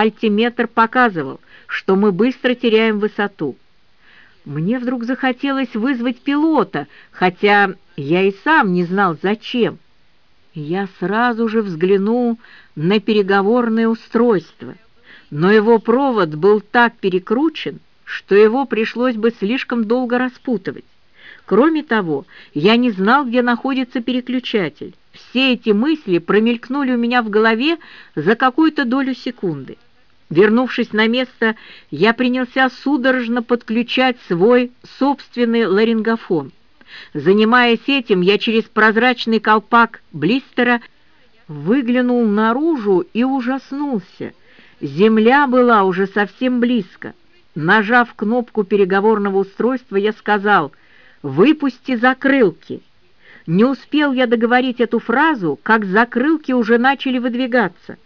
альтиметр показывал, что мы быстро теряем высоту. Мне вдруг захотелось вызвать пилота, хотя я и сам не знал, зачем. Я сразу же взглянул на переговорное устройство, но его провод был так перекручен, что его пришлось бы слишком долго распутывать. Кроме того, я не знал, где находится переключатель. Все эти мысли промелькнули у меня в голове за какую-то долю секунды. Вернувшись на место, я принялся судорожно подключать свой собственный ларингофон. Занимаясь этим, я через прозрачный колпак блистера выглянул наружу и ужаснулся. Земля была уже совсем близко. Нажав кнопку переговорного устройства, я сказал «Выпусти закрылки». Не успел я договорить эту фразу, как закрылки уже начали выдвигаться.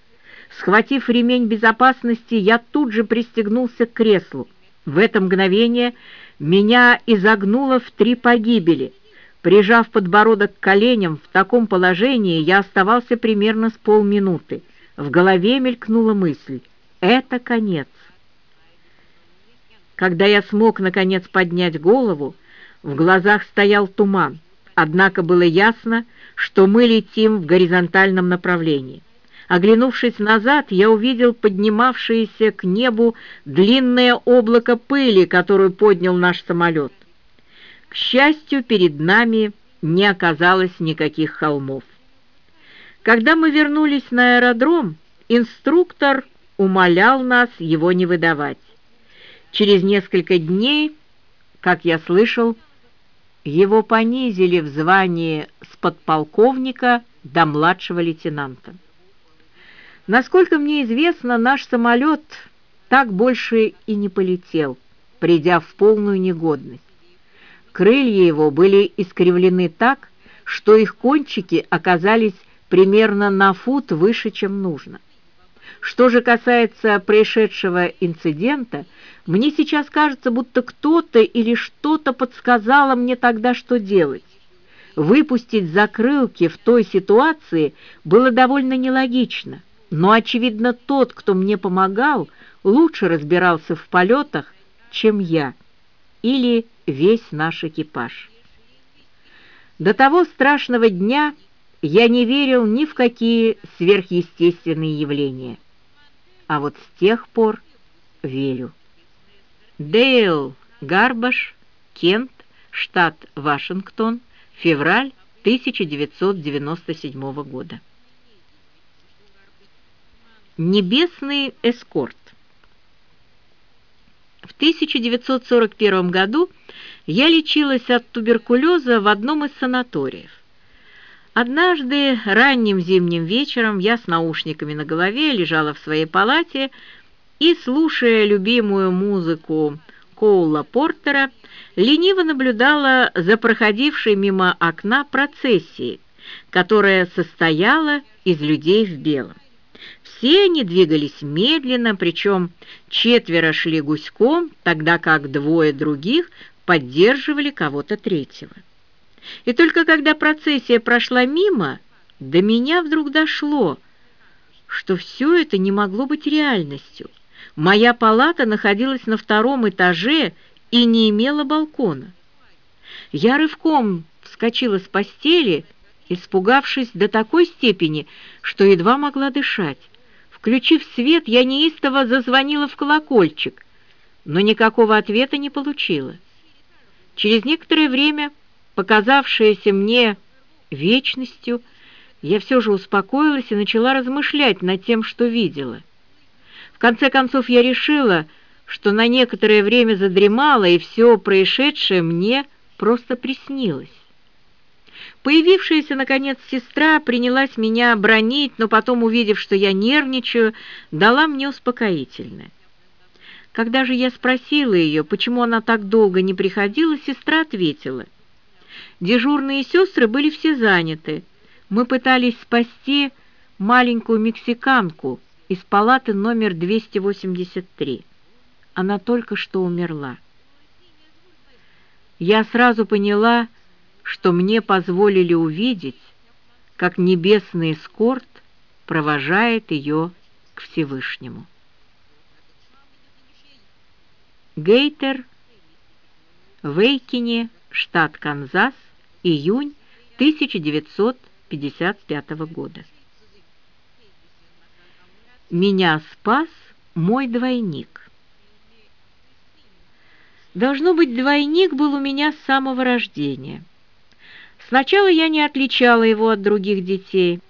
Схватив ремень безопасности, я тут же пристегнулся к креслу. В это мгновение меня изогнуло в три погибели. Прижав подбородок к коленям, в таком положении я оставался примерно с полминуты. В голове мелькнула мысль «Это конец». Когда я смог, наконец, поднять голову, в глазах стоял туман, однако было ясно, что мы летим в горизонтальном направлении. Оглянувшись назад, я увидел поднимавшееся к небу длинное облако пыли, которую поднял наш самолет. К счастью, перед нами не оказалось никаких холмов. Когда мы вернулись на аэродром, инструктор умолял нас его не выдавать. Через несколько дней, как я слышал, его понизили в звании с подполковника до младшего лейтенанта. Насколько мне известно, наш самолет так больше и не полетел, придя в полную негодность. Крылья его были искривлены так, что их кончики оказались примерно на фут выше, чем нужно. Что же касается происшедшего инцидента, мне сейчас кажется, будто кто-то или что-то подсказало мне тогда, что делать. Выпустить закрылки в той ситуации было довольно нелогично но, очевидно, тот, кто мне помогал, лучше разбирался в полетах, чем я или весь наш экипаж. До того страшного дня я не верил ни в какие сверхъестественные явления, а вот с тех пор верю. Дейл Гарбаш, Кент, штат Вашингтон, февраль 1997 года. Небесный эскорт. В 1941 году я лечилась от туберкулеза в одном из санаториев. Однажды ранним зимним вечером я с наушниками на голове лежала в своей палате и, слушая любимую музыку Коула Портера, лениво наблюдала за проходившей мимо окна процессией, которая состояла из людей в белом. Все они двигались медленно, причем четверо шли гуськом, тогда как двое других поддерживали кого-то третьего. И только когда процессия прошла мимо, до меня вдруг дошло, что все это не могло быть реальностью. Моя палата находилась на втором этаже и не имела балкона. Я рывком вскочила с постели, испугавшись до такой степени, что едва могла дышать. Включив свет, я неистово зазвонила в колокольчик, но никакого ответа не получила. Через некоторое время, показавшееся мне вечностью, я все же успокоилась и начала размышлять над тем, что видела. В конце концов я решила, что на некоторое время задремала, и все происшедшее мне просто приснилось. Появившаяся, наконец, сестра принялась меня бронить, но потом, увидев, что я нервничаю, дала мне успокоительное. Когда же я спросила ее, почему она так долго не приходила, сестра ответила. Дежурные сестры были все заняты. Мы пытались спасти маленькую мексиканку из палаты номер 283. Она только что умерла. Я сразу поняла, что мне позволили увидеть, как небесный эскорт провожает ее к Всевышнему. Гейтер, Вейкине, штат Канзас, июнь 1955 года. Меня спас мой двойник. Должно быть, двойник был у меня с самого рождения. Сначала я не отличала его от других детей,